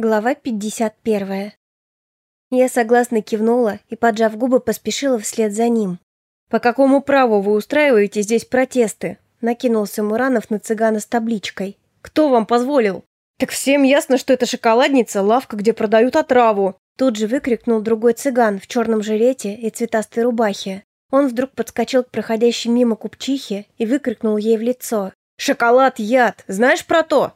Глава 51. Я согласно кивнула и, поджав губы, поспешила вслед за ним. «По какому праву вы устраиваете здесь протесты?» Накинулся Муранов на цыгана с табличкой. «Кто вам позволил?» «Так всем ясно, что это шоколадница, лавка, где продают отраву!» Тут же выкрикнул другой цыган в черном жилете и цветастой рубахе. Он вдруг подскочил к проходящей мимо купчихе и выкрикнул ей в лицо. «Шоколад – яд! Знаешь про то?»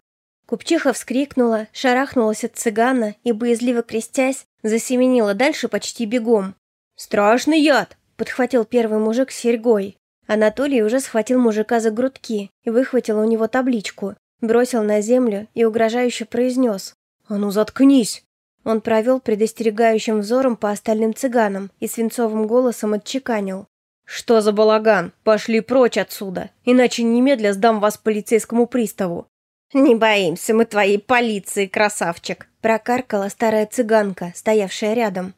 Купчиха вскрикнула, шарахнулась от цыгана и, боязливо крестясь, засеменила дальше почти бегом. «Страшный яд!» – подхватил первый мужик с серьгой. Анатолий уже схватил мужика за грудки и выхватил у него табличку, бросил на землю и угрожающе произнес. «А ну заткнись!» Он провел предостерегающим взором по остальным цыганам и свинцовым голосом отчеканил. «Что за балаган? Пошли прочь отсюда, иначе немедля сдам вас полицейскому приставу. «Не боимся мы твоей полиции, красавчик!» Прокаркала старая цыганка, стоявшая рядом.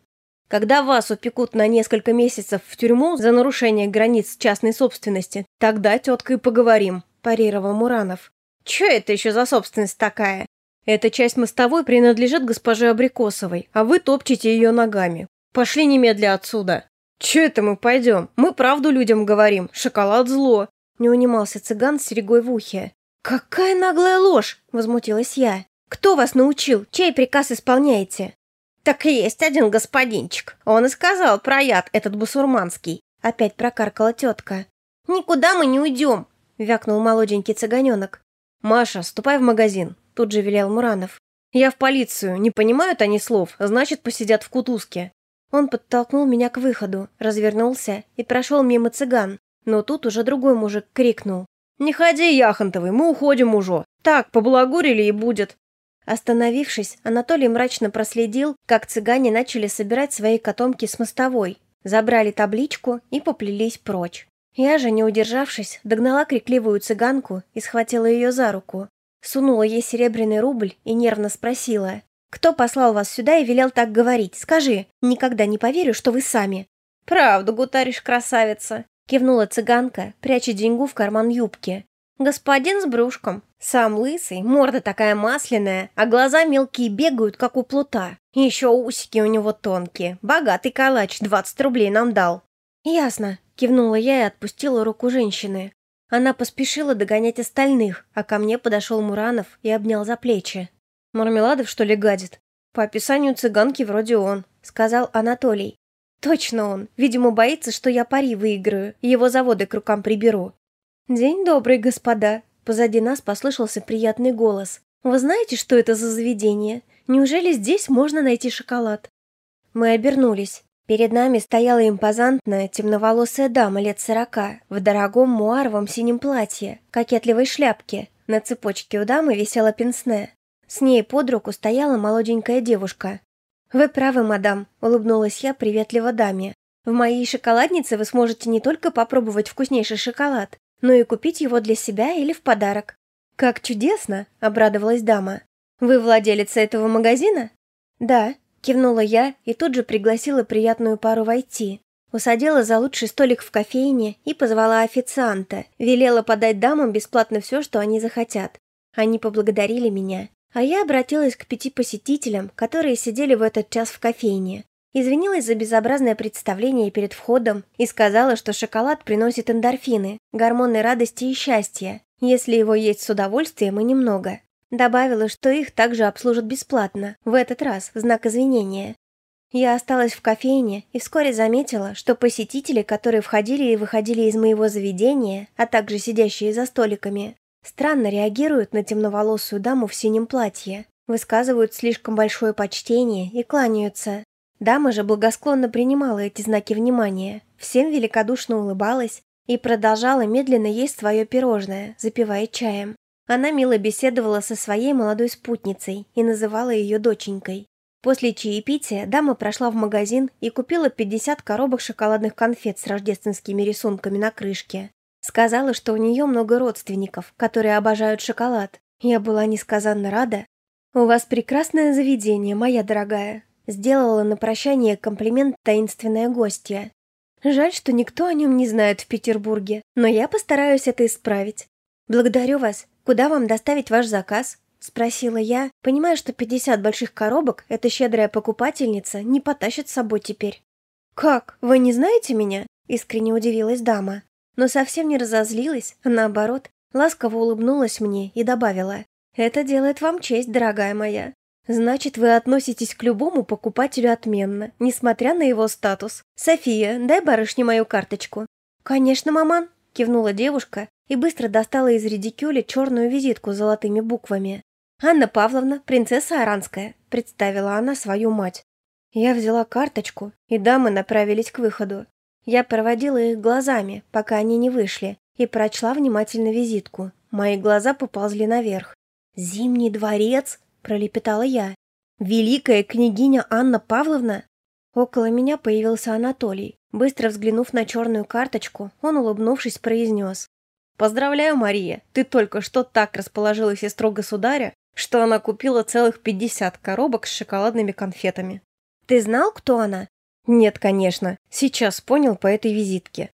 «Когда вас упекут на несколько месяцев в тюрьму за нарушение границ частной собственности, тогда тетка и поговорим», – парировал Муранов. «Чё это еще за собственность такая?» «Эта часть мостовой принадлежит госпоже Абрикосовой, а вы топчете ее ногами. Пошли немедля отсюда». «Чё это мы пойдем? Мы правду людям говорим. Шоколад зло», – не унимался цыган с серегой в ухе. «Какая наглая ложь!» – возмутилась я. «Кто вас научил? Чей приказ исполняете?» «Так и есть один господинчик. Он и сказал про яд этот бусурманский». Опять прокаркала тетка. «Никуда мы не уйдем!» – вякнул молоденький цыганенок. «Маша, ступай в магазин», – тут же велел Муранов. «Я в полицию. Не понимают они слов, значит, посидят в кутузке». Он подтолкнул меня к выходу, развернулся и прошел мимо цыган. Но тут уже другой мужик крикнул. «Не ходи, Яхонтовый, мы уходим уже. Так, поблагурили и будет». Остановившись, Анатолий мрачно проследил, как цыгане начали собирать свои котомки с мостовой, забрали табличку и поплелись прочь. Я же, не удержавшись, догнала крикливую цыганку и схватила ее за руку. Сунула ей серебряный рубль и нервно спросила. «Кто послал вас сюда и велел так говорить? Скажи, никогда не поверю, что вы сами». «Правду гутаришь, красавица», Кивнула цыганка, пряча деньгу в карман юбки. «Господин с брюшком. Сам лысый, морда такая масляная, а глаза мелкие бегают, как у плута. Еще усики у него тонкие. Богатый калач, 20 рублей нам дал». «Ясно», — кивнула я и отпустила руку женщины. Она поспешила догонять остальных, а ко мне подошел Муранов и обнял за плечи. «Мармеладов, что ли, гадит? По описанию цыганки вроде он», — сказал Анатолий. Точно он. Видимо, боится, что я пари выиграю, его заводы к рукам приберу. День добрый, господа. Позади нас послышался приятный голос. Вы знаете, что это за заведение? Неужели здесь можно найти шоколад? Мы обернулись. Перед нами стояла импозантная темноволосая дама лет сорока в дорогом муаровом синем платье, кокетливой шляпке. На цепочке у дамы висела пенсне. С ней под руку стояла молоденькая девушка, «Вы правы, мадам», — улыбнулась я приветливо даме. «В моей шоколаднице вы сможете не только попробовать вкуснейший шоколад, но и купить его для себя или в подарок». «Как чудесно!» — обрадовалась дама. «Вы владелица этого магазина?» «Да», — кивнула я и тут же пригласила приятную пару войти. Усадила за лучший столик в кофейне и позвала официанта, велела подать дамам бесплатно все, что они захотят. Они поблагодарили меня. А я обратилась к пяти посетителям, которые сидели в этот час в кофейне. Извинилась за безобразное представление перед входом и сказала, что шоколад приносит эндорфины, гормоны радости и счастья, если его есть с удовольствием и немного. Добавила, что их также обслужат бесплатно, в этот раз, в знак извинения. Я осталась в кофейне и вскоре заметила, что посетители, которые входили и выходили из моего заведения, а также сидящие за столиками, Странно реагируют на темноволосую даму в синем платье, высказывают слишком большое почтение и кланяются. Дама же благосклонно принимала эти знаки внимания, всем великодушно улыбалась и продолжала медленно есть свое пирожное, запивая чаем. Она мило беседовала со своей молодой спутницей и называла ее доченькой. После чаепития дама прошла в магазин и купила 50 коробок шоколадных конфет с рождественскими рисунками на крышке. Сказала, что у нее много родственников, которые обожают шоколад. Я была несказанно рада. «У вас прекрасное заведение, моя дорогая», сделала на прощание комплимент таинственная гостья. Жаль, что никто о нем не знает в Петербурге, но я постараюсь это исправить. Благодарю вас. Куда вам доставить ваш заказ? Спросила я, понимая, что 50 больших коробок эта щедрая покупательница не потащит с собой теперь. «Как? Вы не знаете меня?» Искренне удивилась дама. Но совсем не разозлилась, а наоборот, ласково улыбнулась мне и добавила. «Это делает вам честь, дорогая моя. Значит, вы относитесь к любому покупателю отменно, несмотря на его статус. София, дай барышне мою карточку». «Конечно, маман», — кивнула девушка и быстро достала из редикюля черную визитку с золотыми буквами. «Анна Павловна, принцесса Аранская», — представила она свою мать. Я взяла карточку, и дамы направились к выходу. Я проводила их глазами, пока они не вышли, и прочла внимательно визитку. Мои глаза поползли наверх. «Зимний дворец?» – пролепетала я. «Великая княгиня Анна Павловна?» Около меня появился Анатолий. Быстро взглянув на черную карточку, он, улыбнувшись, произнес. «Поздравляю, Мария, ты только что так расположила сестру государя, что она купила целых 50 коробок с шоколадными конфетами. Ты знал, кто она? Нет, конечно. Сейчас понял по этой визитке.